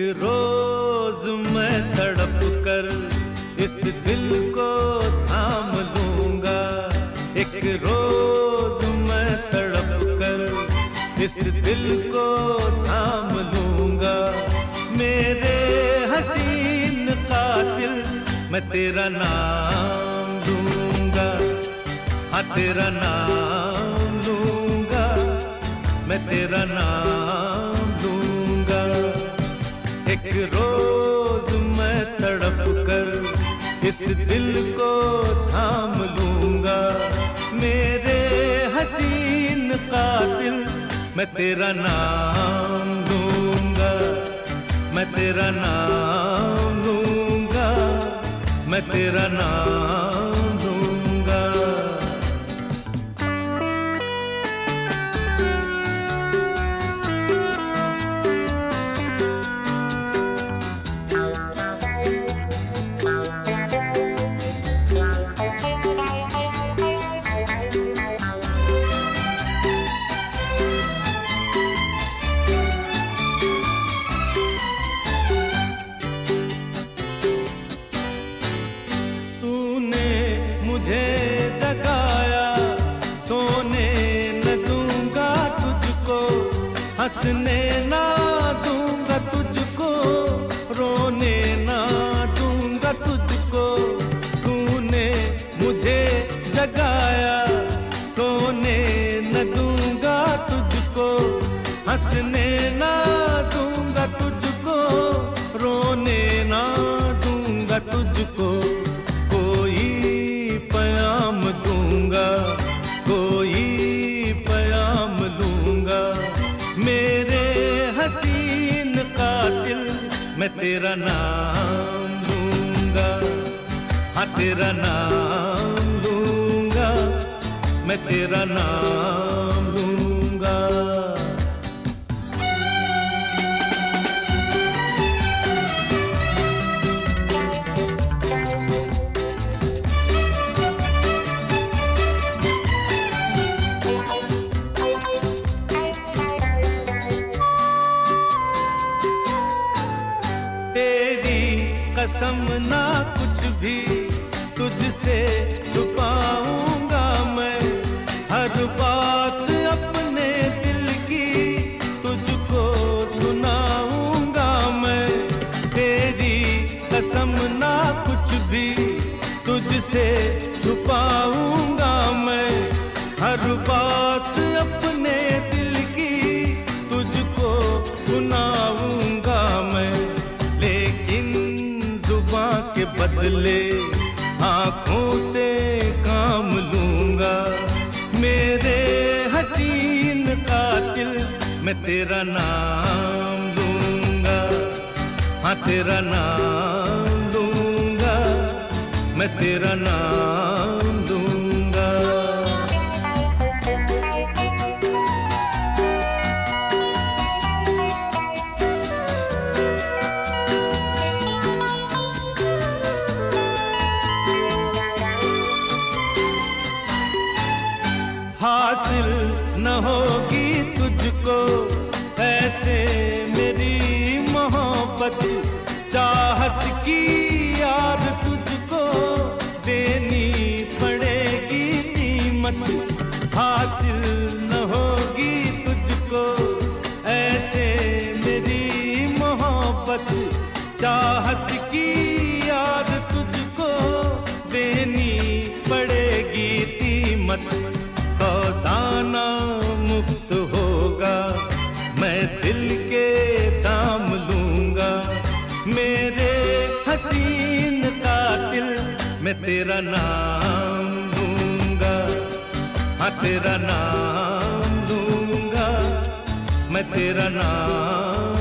ایک روز میں تڑپ کر اس دل کو تھام لوں گا۔ ایک روز میں تڑپ کر اس دل کو تھام لوں گا۔ میرے حسین قاتل، میں تیرا نام لوں گا۔ ہاں تیرا نام لوں گا۔ میں تیرا نام ایک روز میں تڑپ کر اس دل کو تھام لوں گا۔ میرے حسین قاتل، میں تیرا نام لوں گا۔ میں تیرا نام لوں گا۔ میں تیرا نام ہنسنے نہ دوں گا تجھ کو رونے نہ دوں گا تجھ کو تو نے مجھے جگہ میں تیرا نام لوں گا ہاں تیرا نام لوں گا میں تیرا نام کچھ بھی تجھ سے چھپاؤں گا میں ہر بات میں تیرا نام دوں گا۔ ہاں تیرا نام دوں گا۔ میں تیرا نام دوں چاہت کی یاد تجھ کو دینی پڑے گی قیمت۔ سودانا مفت ہوگا، میں دل کے دام لوں گا۔ میرے حسین قاتل، میں تیرا نام لوں گا۔ ہاں تیرا نام لوں گا۔ میں تیرا نام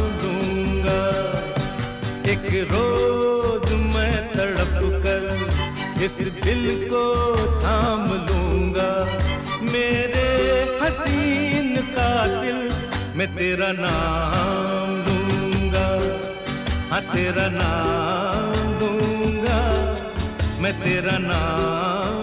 میں تیرا نام دوں گا۔ ہاں تیرا نام دوں گا۔ میں تیرا نام